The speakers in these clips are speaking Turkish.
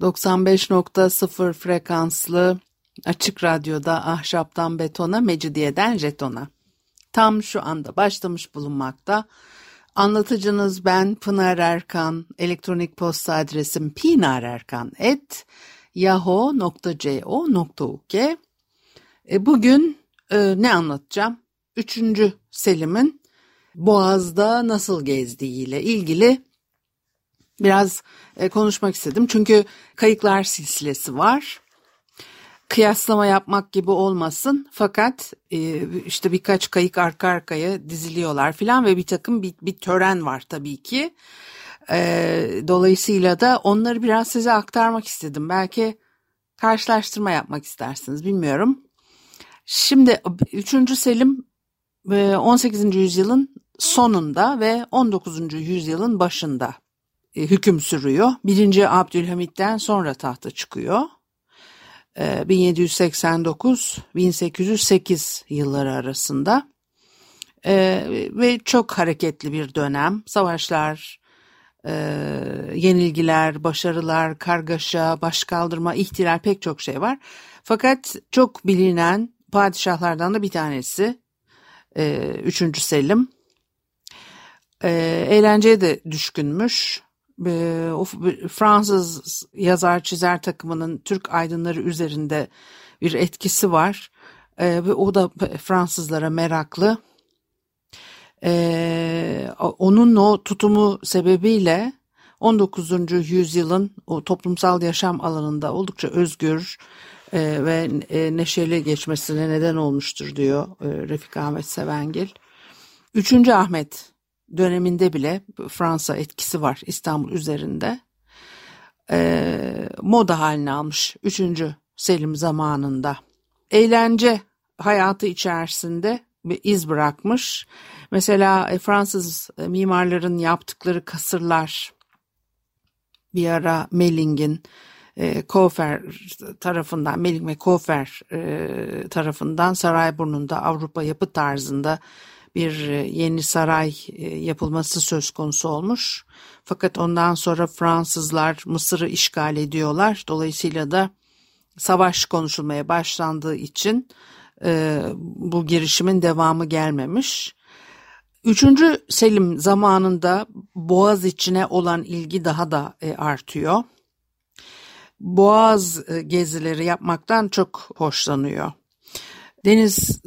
95.0 frekanslı açık radyoda ahşaptan betona, mecidiyeden jetona. Tam şu anda başlamış bulunmakta. Anlatıcınız ben Pınar Erkan. Elektronik posta adresim pinarerkan.yahoo.co.uk e, Bugün e, ne anlatacağım? Üçüncü Selim'in Boğaz'da nasıl gezdiğiyle ilgili biraz e, konuşmak istedim. Çünkü kayıklar silsilesi var. Kıyaslama yapmak gibi olmasın fakat e, işte birkaç kayık arka arkaya diziliyorlar filan ve bir takım bir, bir tören var tabii ki. E, dolayısıyla da onları biraz size aktarmak istedim. Belki karşılaştırma yapmak istersiniz bilmiyorum. Şimdi 3. Selim 18. yüzyılın sonunda ve 19. yüzyılın başında e, hüküm sürüyor. 1. Abdülhamit'ten sonra tahta çıkıyor. 1789-1808 e, yılları arasında e, ve çok hareketli bir dönem. Savaşlar, yenilgiler, başarılar, kargaşa, başkaldırma, ihtilal pek çok şey var. Fakat çok bilinen padişahlardan da bir tanesi 3. Selim e, eğlenceye de düşkünmüş. E, o Fransız yazar çizer takımının Türk aydınları üzerinde bir etkisi var. E, ve o da Fransızlara meraklı. E, onun o tutumu sebebiyle 19. yüzyılın o toplumsal yaşam alanında oldukça özgür e, ve e, neşeli geçmesine neden olmuştur diyor e, Refik Ahmet Sevengil. Üçüncü Ahmet döneminde bile Fransa etkisi var İstanbul üzerinde. E, moda haline almış 3. Selim zamanında. Eğlence hayatı içerisinde bir iz bırakmış. Mesela e, Fransız mimarların yaptıkları kasırlar bir ara Melling'in e, Kofer tarafından, Melling ve Kofer e, tarafından Sarayburnu'nda Avrupa yapı tarzında bir e, yeni saray e, yapılması söz konusu olmuş. Fakat ondan sonra Fransızlar Mısır'ı işgal ediyorlar. Dolayısıyla da savaş konuşulmaya başlandığı için e, bu girişimin devamı gelmemiş. Üçüncü Selim zamanında Boğaz içine olan ilgi daha da artıyor. Boğaz gezileri yapmaktan çok hoşlanıyor deniz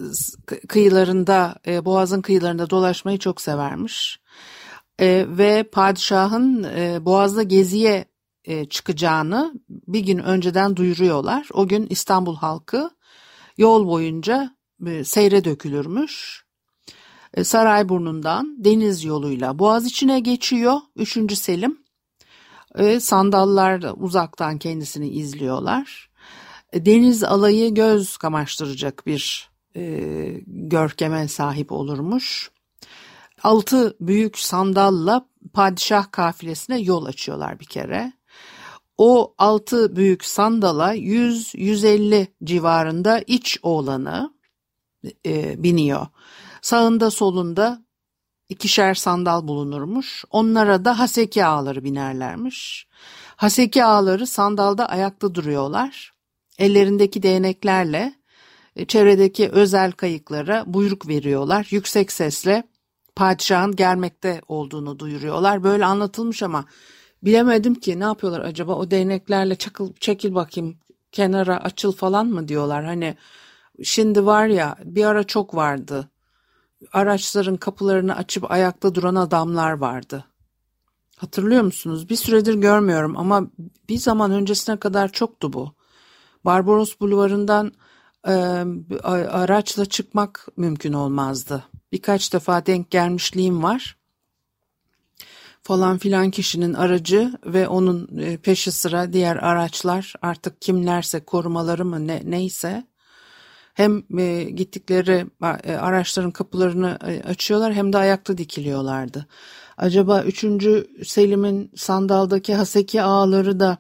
kıyılarında, e, boğazın kıyılarında dolaşmayı çok severmiş. E, ve padişahın e, boğazda geziye e, çıkacağını bir gün önceden duyuruyorlar. O gün İstanbul halkı yol boyunca e, seyre dökülürmüş. E, Sarayburnu'ndan deniz yoluyla boğaz içine geçiyor 3. Selim. E, sandallar da uzaktan kendisini izliyorlar deniz alayı göz kamaştıracak bir e, görkeme sahip olurmuş. Altı büyük sandalla padişah kafilesine yol açıyorlar bir kere. O altı büyük sandala 100-150 civarında iç oğlanı e, biniyor. Sağında solunda ikişer sandal bulunurmuş. Onlara da haseki ağları binerlermiş. Haseki ağları sandalda ayakta duruyorlar ellerindeki değneklerle e, çevredeki özel kayıklara buyruk veriyorlar. Yüksek sesle padişahın gelmekte olduğunu duyuruyorlar. Böyle anlatılmış ama bilemedim ki ne yapıyorlar acaba o değneklerle çakıl, çekil bakayım kenara açıl falan mı diyorlar. Hani şimdi var ya bir ara çok vardı. Araçların kapılarını açıp ayakta duran adamlar vardı. Hatırlıyor musunuz? Bir süredir görmüyorum ama bir zaman öncesine kadar çoktu bu. Barbaros Bulvarı'ndan e, araçla çıkmak mümkün olmazdı. Birkaç defa denk gelmişliğim var. falan filan kişinin aracı ve onun peşi sıra diğer araçlar artık kimlerse korumaları mı ne, neyse hem e, gittikleri e, araçların kapılarını e, açıyorlar hem de ayakta dikiliyorlardı. Acaba 3. Selim'in sandaldaki haseki ağları da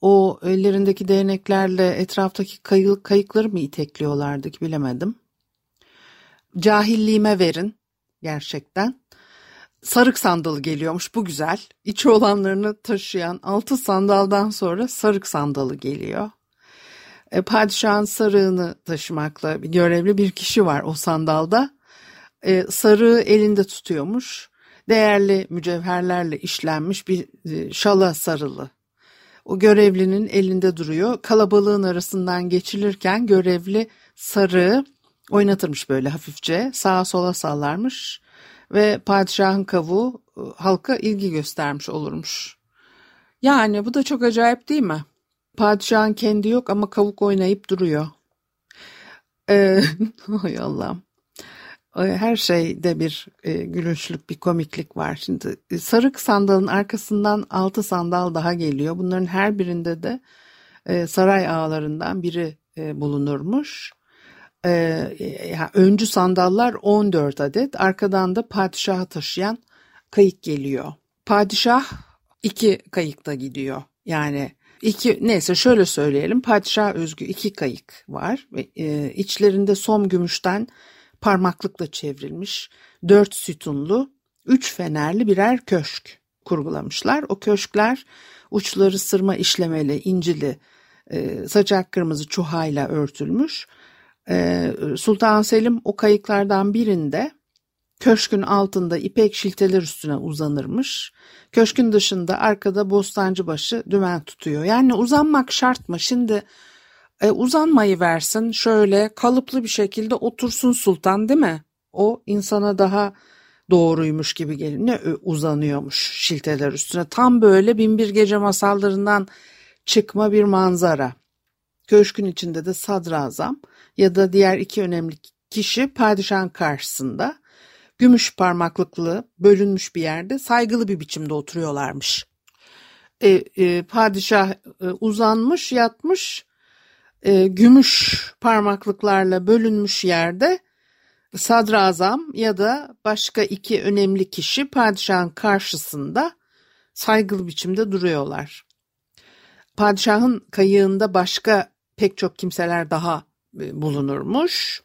o ellerindeki değneklerle etraftaki kayık, kayıkları mı itekliyorlardı ki bilemedim. Cahilliğime verin gerçekten. Sarık sandalı geliyormuş bu güzel. İçi olanlarını taşıyan altı sandaldan sonra sarık sandalı geliyor. E, padişahın sarığını taşımakla görevli bir kişi var o sandalda. E, sarığı elinde tutuyormuş. Değerli mücevherlerle işlenmiş bir e, şala sarılı. O görevlinin elinde duruyor. Kalabalığın arasından geçilirken görevli sarığı oynatırmış böyle hafifçe. Sağa sola sallarmış ve padişahın kavuğu e, halka ilgi göstermiş olurmuş. Yani bu da çok acayip değil mi? Padişahın kendi yok ama kavuk oynayıp duruyor. Ee, hay Allah'ım. Her şeyde bir e, gülünçlük, bir komiklik var. Şimdi e, sarık sandalın arkasından altı sandal daha geliyor. Bunların her birinde de e, saray ağalarından biri e, bulunurmuş. E, yani öncü sandallar 14 adet, arkadan da padişahı taşıyan kayık geliyor. Padişah iki kayıkta gidiyor. Yani İki, neyse şöyle söyleyelim padişah özgü iki kayık var ve e, içlerinde som gümüşten parmaklıkla çevrilmiş dört sütunlu üç fenerli birer köşk kurgulamışlar. O köşkler uçları sırma işlemeli incili e, saçak kırmızı çuhayla örtülmüş. E, Sultan Selim o kayıklardan birinde Köşkün altında ipek şilteler üstüne uzanırmış. Köşkün dışında arkada bostancı başı dümen tutuyor. Yani uzanmak şart mı? Şimdi e, uzanmayı versin şöyle kalıplı bir şekilde otursun sultan değil mi? O insana daha doğruymuş gibi geliyor. Ne uzanıyormuş şilteler üstüne. Tam böyle binbir gece masallarından çıkma bir manzara. Köşkün içinde de sadrazam ya da diğer iki önemli kişi padişahın karşısında gümüş parmaklıklı bölünmüş bir yerde saygılı bir biçimde oturuyorlarmış. E, e, padişah e, uzanmış yatmış e, gümüş parmaklıklarla bölünmüş yerde sadrazam ya da başka iki önemli kişi padişahın karşısında saygılı biçimde duruyorlar. Padişahın kayığında başka pek çok kimseler daha e, bulunurmuş.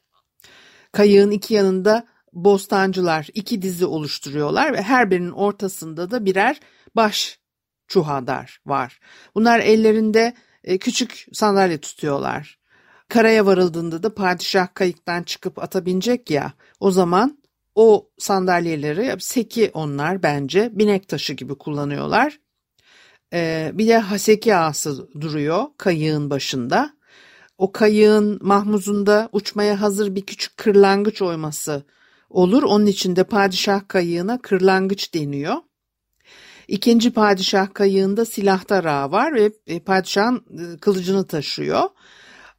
Kayığın iki yanında bostancılar iki dizi oluşturuyorlar ve her birinin ortasında da birer baş çuhadar var. Bunlar ellerinde küçük sandalye tutuyorlar. Karaya varıldığında da padişah kayıktan çıkıp ata binecek ya o zaman o sandalyeleri seki onlar bence binek taşı gibi kullanıyorlar. Ee, bir de haseki ağası duruyor kayığın başında. O kayığın mahmuzunda uçmaya hazır bir küçük kırlangıç oyması olur. Onun için de padişah kayığına kırlangıç deniyor. İkinci padişah kayığında silahtar ağa var ve e, padişahın e, kılıcını taşıyor.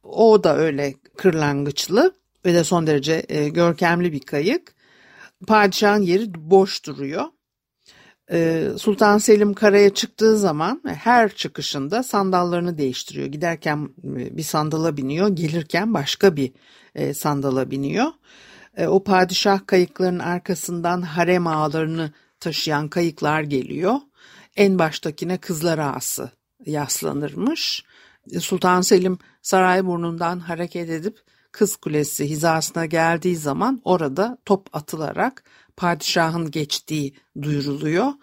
O da öyle kırlangıçlı ve de son derece e, görkemli bir kayık. Padişahın yeri boş duruyor. Sultan Selim karaya çıktığı zaman her çıkışında sandallarını değiştiriyor. Giderken bir sandala biniyor, gelirken başka bir sandala biniyor. O padişah kayıklarının arkasından harem ağlarını taşıyan kayıklar geliyor. En baştakine kızlar ağası yaslanırmış. Sultan Selim saray burnundan hareket edip Kız Kulesi hizasına geldiği zaman orada top atılarak padişahın geçtiği duyuruluyor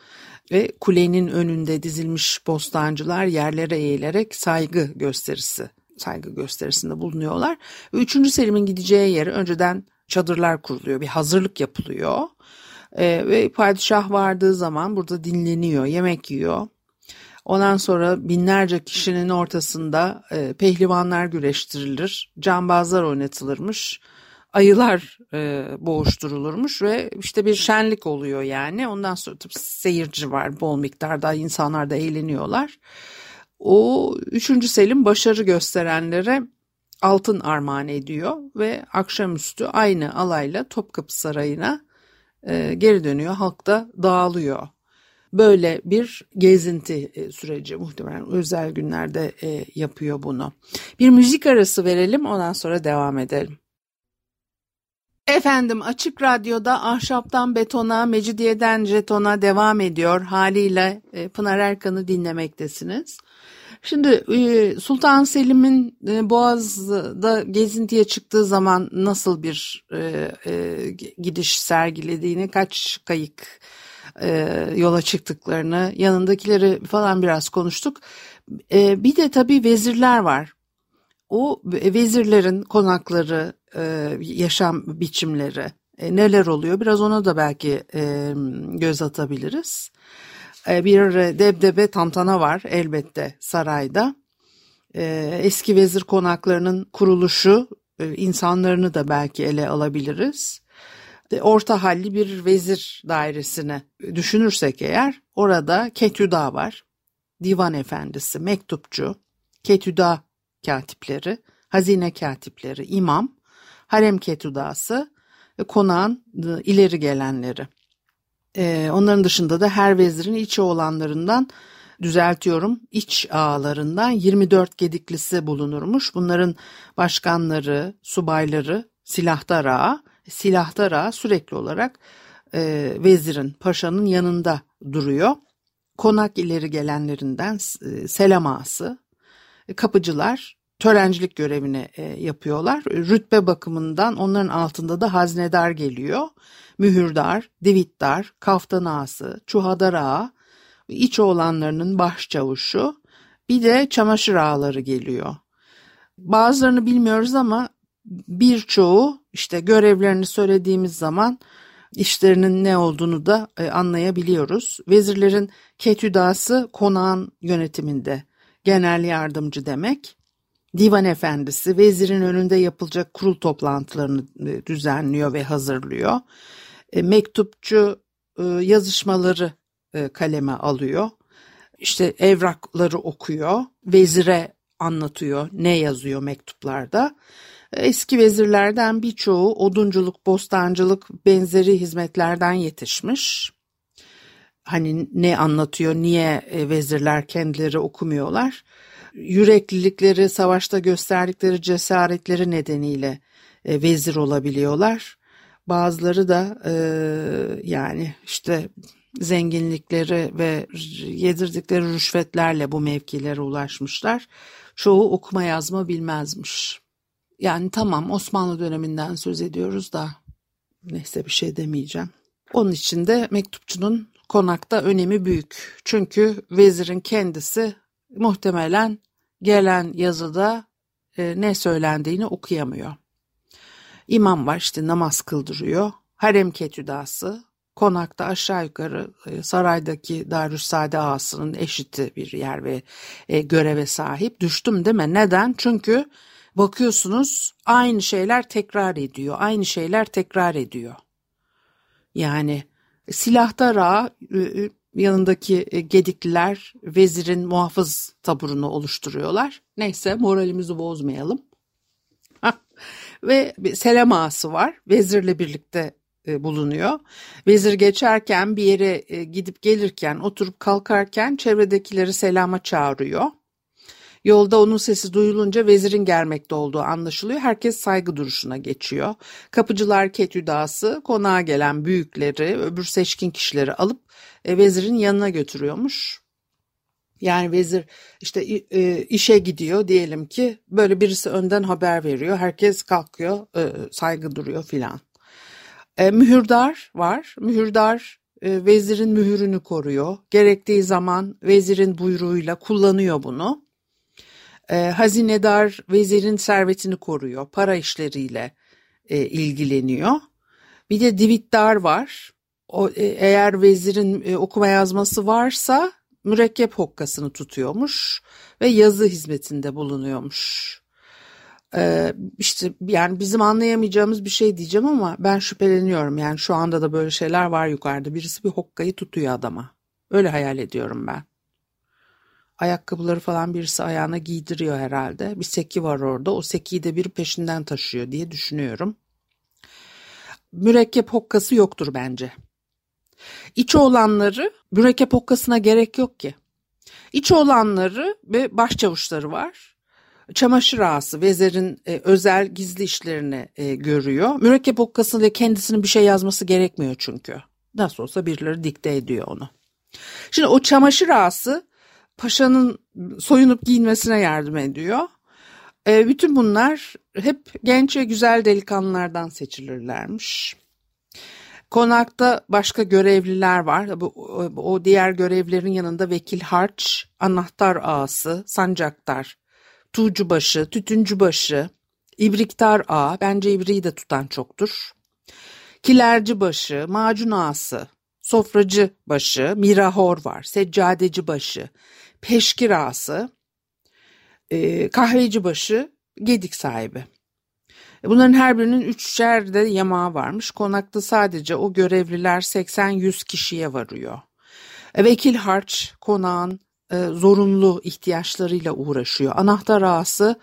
ve kulenin önünde dizilmiş bostancılar yerlere eğilerek saygı gösterisi saygı gösterisinde bulunuyorlar. Üçüncü Selim'in gideceği yeri önceden çadırlar kuruluyor, bir hazırlık yapılıyor. E, ve padişah vardığı zaman burada dinleniyor, yemek yiyor. Ondan sonra binlerce kişinin ortasında e, pehlivanlar güreştirilir, cambazlar oynatılırmış, ayılar e, boğuşturulurmuş ve işte bir şenlik oluyor yani. Ondan sonra tabii seyirci var bol miktarda, insanlar da eğleniyorlar. O 3. Selim başarı gösterenlere altın armağan ediyor ve akşamüstü aynı alayla Topkapı Sarayı'na e, geri dönüyor. Halk da dağılıyor. böyle bir gezinti e, süreci muhtemelen özel günlerde e, yapıyor bunu. Bir müzik arası verelim ondan sonra devam edelim. Efendim Açık Radyo'da Ahşaptan Betona, Mecidiyeden Jeton'a devam ediyor. Haliyle Pınar Erkan'ı dinlemektesiniz. Şimdi e, Sultan Selim'in e, Boğaz'da gezintiye çıktığı zaman nasıl bir gidiş sergilediğini, kaç kayık yola çıktıklarını, yanındakileri falan biraz konuştuk. Bir de tabii vezirler var. O vezirlerin konakları, e, yaşam biçimleri e, neler oluyor biraz ona da belki e, göz atabiliriz. Bir debdebe tantana var elbette sarayda. Eski vezir konaklarının kuruluşu insanlarını da belki ele alabiliriz. Orta halli bir vezir dairesini düşünürsek eğer orada Ketüda var. Divan efendisi, mektupçu, Ketüda katipleri, hazine katipleri, imam harem ketudası ve konağın e, ileri gelenleri. Ee, onların dışında da her vezirin iç oğlanlarından düzeltiyorum iç ağalarından 24 gediklisi bulunurmuş. Bunların başkanları, subayları, silahtar ağa, silahtar ağa sürekli olarak e, vezirin, paşanın yanında duruyor. Konak ileri gelenlerinden e, selam ağası, kapıcılar, törencilik görevini e, yapıyorlar. Rütbe bakımından onların altında da haznedar geliyor. Mühürdar, divitdar, kaftan ağası, çuhadar ağa, iç oğlanlarının başçavuşu, bir de çamaşır ağları geliyor. Bazılarını bilmiyoruz ama birçoğu işte görevlerini söylediğimiz zaman işlerinin ne olduğunu da e, anlayabiliyoruz. Vezirlerin ketüdası konağın yönetiminde genel yardımcı demek divan efendisi vezirin önünde yapılacak kurul toplantılarını e, düzenliyor ve hazırlıyor. E, mektupçu e, yazışmaları kaleme alıyor. İşte evrakları okuyor, vezire anlatıyor ne yazıyor mektuplarda. Eski vezirlerden birçoğu odunculuk, bostancılık benzeri hizmetlerden yetişmiş. Hani ne anlatıyor, niye vezirler kendileri okumuyorlar? Yüreklilikleri, savaşta gösterdikleri cesaretleri nedeniyle e, vezir olabiliyorlar. Bazıları da e, yani işte zenginlikleri ve yedirdikleri rüşvetlerle bu mevkilere ulaşmışlar. Çoğu okuma yazma bilmezmiş. Yani tamam Osmanlı döneminden söz ediyoruz da neyse bir şey demeyeceğim. Onun için de mektupçunun konakta önemi büyük. Çünkü vezirin kendisi muhtemelen gelen yazıda e, ne söylendiğini okuyamıyor. İmam var işte namaz kıldırıyor. Harem ketüdası konakta aşağı yukarı e, saraydaki Darüssade ağasının eşiti bir yer ve e, göreve sahip. Düştüm mi? Neden? Çünkü bakıyorsunuz aynı şeyler tekrar ediyor. Aynı şeyler tekrar ediyor. Yani silahtar ağa e, yanındaki e, gedikliler vezirin muhafız taburunu oluşturuyorlar. Neyse moralimizi bozmayalım. Ve selam ağası var. Vezirle birlikte e, bulunuyor. Vezir geçerken bir yere e, gidip gelirken oturup kalkarken çevredekileri selama çağırıyor. Yolda onun sesi duyulunca vezirin gelmekte olduğu anlaşılıyor. Herkes saygı duruşuna geçiyor. Kapıcılar ketüdası konağa gelen büyükleri, öbür seçkin kişileri alıp e, vezirin yanına götürüyormuş. Yani vezir işte e, işe gidiyor diyelim ki böyle birisi önden haber veriyor. Herkes kalkıyor, e, saygı duruyor filan. Mühürdar var. Mühürdar vezirin mühürünü koruyor. Gerektiği zaman vezirin buyruğuyla kullanıyor bunu. Hazinedar vezirin servetini koruyor. Para işleriyle ilgileniyor. Bir de divitdar var o, e, eğer vezirin e, okuma yazması varsa mürekkep hokkasını tutuyormuş ve yazı hizmetinde bulunuyormuş. Ee, işte yani bizim anlayamayacağımız bir şey diyeceğim ama ben şüpheleniyorum. Yani şu anda da böyle şeyler var yukarıda. Birisi bir hokkayı tutuyor adama. Öyle hayal ediyorum ben. Ayakkabıları falan birisi ayağına giydiriyor herhalde. Bir seki var orada. O sekiyi de biri peşinden taşıyor diye düşünüyorum. Mürekkep hokkası yoktur bence. İç olanları mürekkep okkasına gerek yok ki. İç olanları ve başçavuşları var. Çamaşır ağası vezirin e, özel gizli işlerini e, görüyor. Mürekkep okkasıyla kendisinin bir şey yazması gerekmiyor çünkü. Nasıl olsa birileri dikte ediyor onu. Şimdi o çamaşır ağası paşanın soyunup giyinmesine yardım ediyor. E, bütün bunlar hep genç ve güzel delikanlılardan seçilirlermiş. Konakta başka görevliler var. O diğer görevlerin yanında vekil harç, anahtar ağası, sancaktar, tuğcubaşı, tütüncübaşı, ibriktar ağa, bence ibriği de tutan çoktur. Kilerci başı, macun ağası, sofracı başı, mirahor var, seccadeci başı, peşkir ağası, e, kahveci başı, gedik sahibi. E, bunların her birinin üçer de yamağı varmış. Konakta sadece o görevliler 80-100 kişiye varıyor. E, vekil harç konağın e, zorunlu ihtiyaçlarıyla uğraşıyor. Anahtar ağası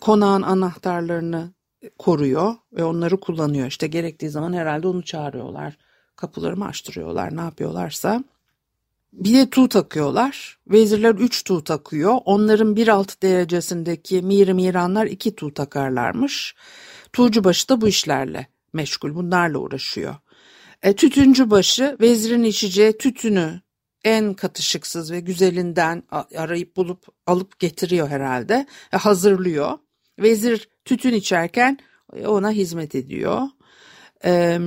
konağın anahtarlarını koruyor ve onları kullanıyor. İşte gerektiği zaman herhalde onu çağırıyorlar. Kapıları mı açtırıyorlar ne yapıyorlarsa. Bir de tuğ takıyorlar. Vezirler üç tuğ takıyor. Onların bir alt derecesindeki mir miranlar iki tuğ takarlarmış. başı da bu işlerle meşgul. Bunlarla uğraşıyor. E, tütüncü başı vezirin içeceği tütünü en katışıksız ve güzelinden arayıp bulup alıp getiriyor herhalde. E, hazırlıyor. Vezir tütün içerken ona hizmet ediyor. E,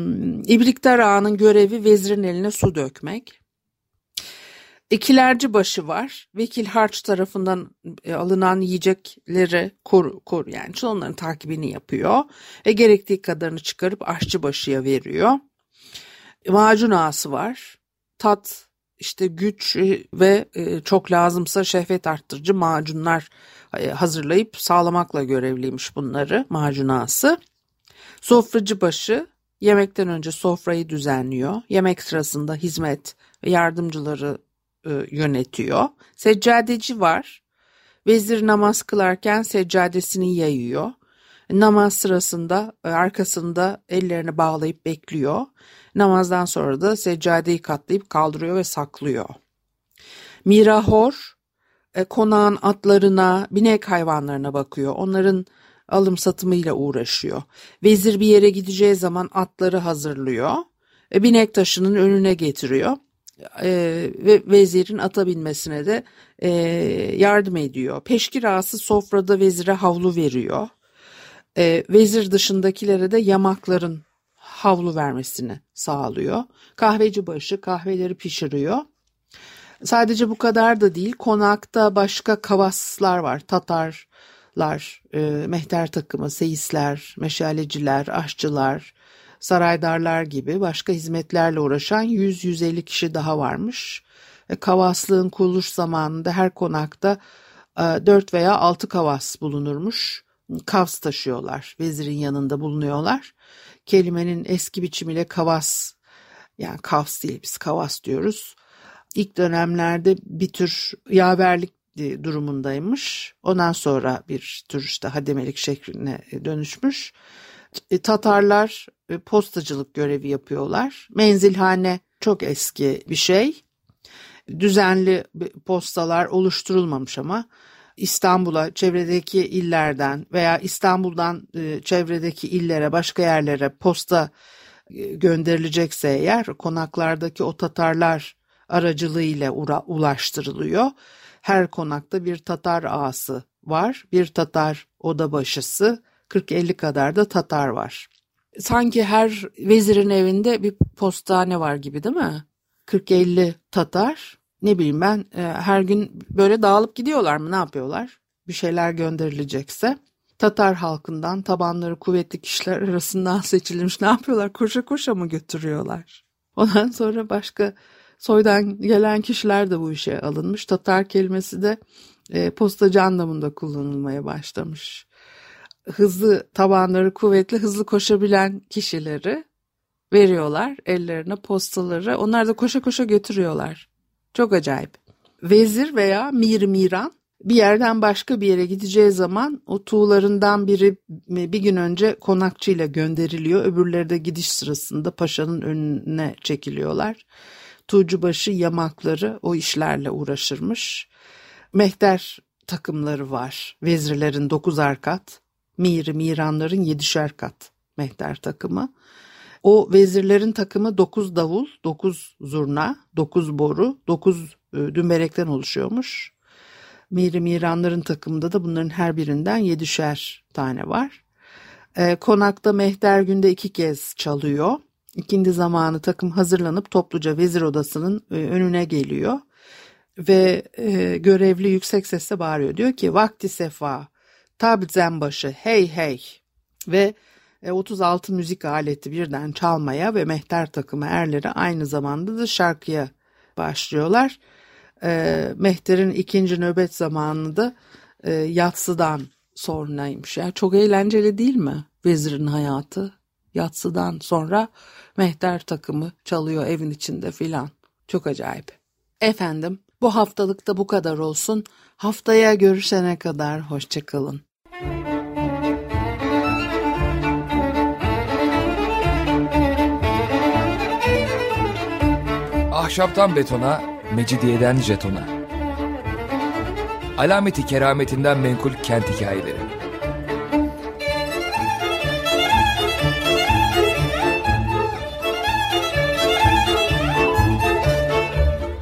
İbriktar ağanın görevi vezirin eline su dökmek. İkilerci başı var. Vekil harç tarafından e, alınan yiyecekleri kor, kor yani onların takibini yapıyor. Ve gerektiği kadarını çıkarıp aşçı başıya veriyor. Macun ağası var. Tat, işte güç e, ve e, çok lazımsa şehvet arttırıcı macunlar hazırlayıp sağlamakla görevliymiş bunları macun ağası. Sofracı başı yemekten önce sofrayı düzenliyor. Yemek sırasında hizmet ve yardımcıları e, yönetiyor. Seccadeci var. Vezir namaz kılarken seccadesini yayıyor. Namaz sırasında e, arkasında ellerini bağlayıp bekliyor. Namazdan sonra da seccadeyi katlayıp kaldırıyor ve saklıyor. Mirahor e, konağın atlarına, binek hayvanlarına bakıyor. Onların alım satımıyla uğraşıyor. Vezir bir yere gideceği zaman atları hazırlıyor. Binek taşının önüne getiriyor e, ve vezirin ata binmesine de e, yardım ediyor. Peşkir ağası sofrada vezire havlu veriyor. E, vezir dışındakilere de yamakların havlu vermesini sağlıyor. Kahveci başı kahveleri pişiriyor. Sadece bu kadar da değil. Konakta başka kavaslar var. Tatarlar, e, mehter takımı, seyisler, meşaleciler, aşçılar, saraydarlar gibi başka hizmetlerle uğraşan 100-150 kişi daha varmış. E, kavaslığın kuruluş zamanında her konakta e, 4 veya 6 kavas bulunurmuş. Kavs taşıyorlar, vezirin yanında bulunuyorlar. Kelimenin eski biçimiyle kavas, yani kavs değil biz kavas diyoruz. İlk dönemlerde bir tür yaverlik durumundaymış. Ondan sonra bir tür işte hademelik şekline dönüşmüş. E, Tatarlar e, postacılık görevi yapıyorlar. Menzilhane çok eski bir şey. Düzenli postalar oluşturulmamış ama İstanbul'a çevredeki illerden veya İstanbul'dan e, çevredeki illere başka yerlere posta gönderilecekse eğer konaklardaki o Tatarlar aracılığıyla ulaştırılıyor. Her konakta bir Tatar ağası var, bir Tatar oda başısı, 40-50 kadar da Tatar var. Sanki her vezirin evinde bir postane var gibi değil mi? 40-50 Tatar. Ne bileyim ben e, her gün böyle dağılıp gidiyorlar mı ne yapıyorlar? Bir şeyler gönderilecekse. Tatar halkından tabanları kuvvetli kişiler arasından seçilmiş ne yapıyorlar? Koşa koşa mı götürüyorlar? Ondan sonra başka soydan gelen kişiler de bu işe alınmış. Tatar kelimesi de e, postacı anlamında kullanılmaya başlamış hızlı tabanları kuvvetli hızlı koşabilen kişileri veriyorlar ellerine postaları. Onlar da koşa koşa götürüyorlar. Çok acayip. Vezir veya mir miran bir yerden başka bir yere gideceği zaman o tuğlarından biri bir gün önce konakçıyla gönderiliyor. Öbürleri de gidiş sırasında paşanın önüne çekiliyorlar. Tuğcubaşı yamakları o işlerle uğraşırmış. Mehter takımları var. Vezirlerin dokuzar kat, miri miranların yedişer kat mehter takımı. O vezirlerin takımı dokuz davul, dokuz zurna, dokuz boru, dokuz e, dümberekten oluşuyormuş. Miri Miranların takımında da bunların her birinden yedişer tane var. E, konakta mehter günde iki kez çalıyor. İkindi zamanı takım hazırlanıp topluca vezir odasının e, önüne geliyor. Ve e, görevli yüksek sesle bağırıyor. Diyor ki vakti sefa, tab zembaşı hey hey. Ve 36 müzik aleti birden çalmaya ve mehter takımı erleri aynı zamanda da şarkıya başlıyorlar e, Mehter'in ikinci nöbet zamanı da e, yatsıdan sonraymış. Yani çok eğlenceli değil mi vezirin hayatı? Yatsıdan sonra Mehter takımı çalıyor evin içinde filan. Çok acayip. Efendim bu haftalıkta bu kadar olsun. Haftaya görüşene kadar hoşçakalın. Ahşaptan betona, Mecidiyeden jetona. Alameti kerametinden menkul kent hikayeleri.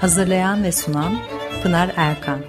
Hazırlayan ve sunan Pınar Erkan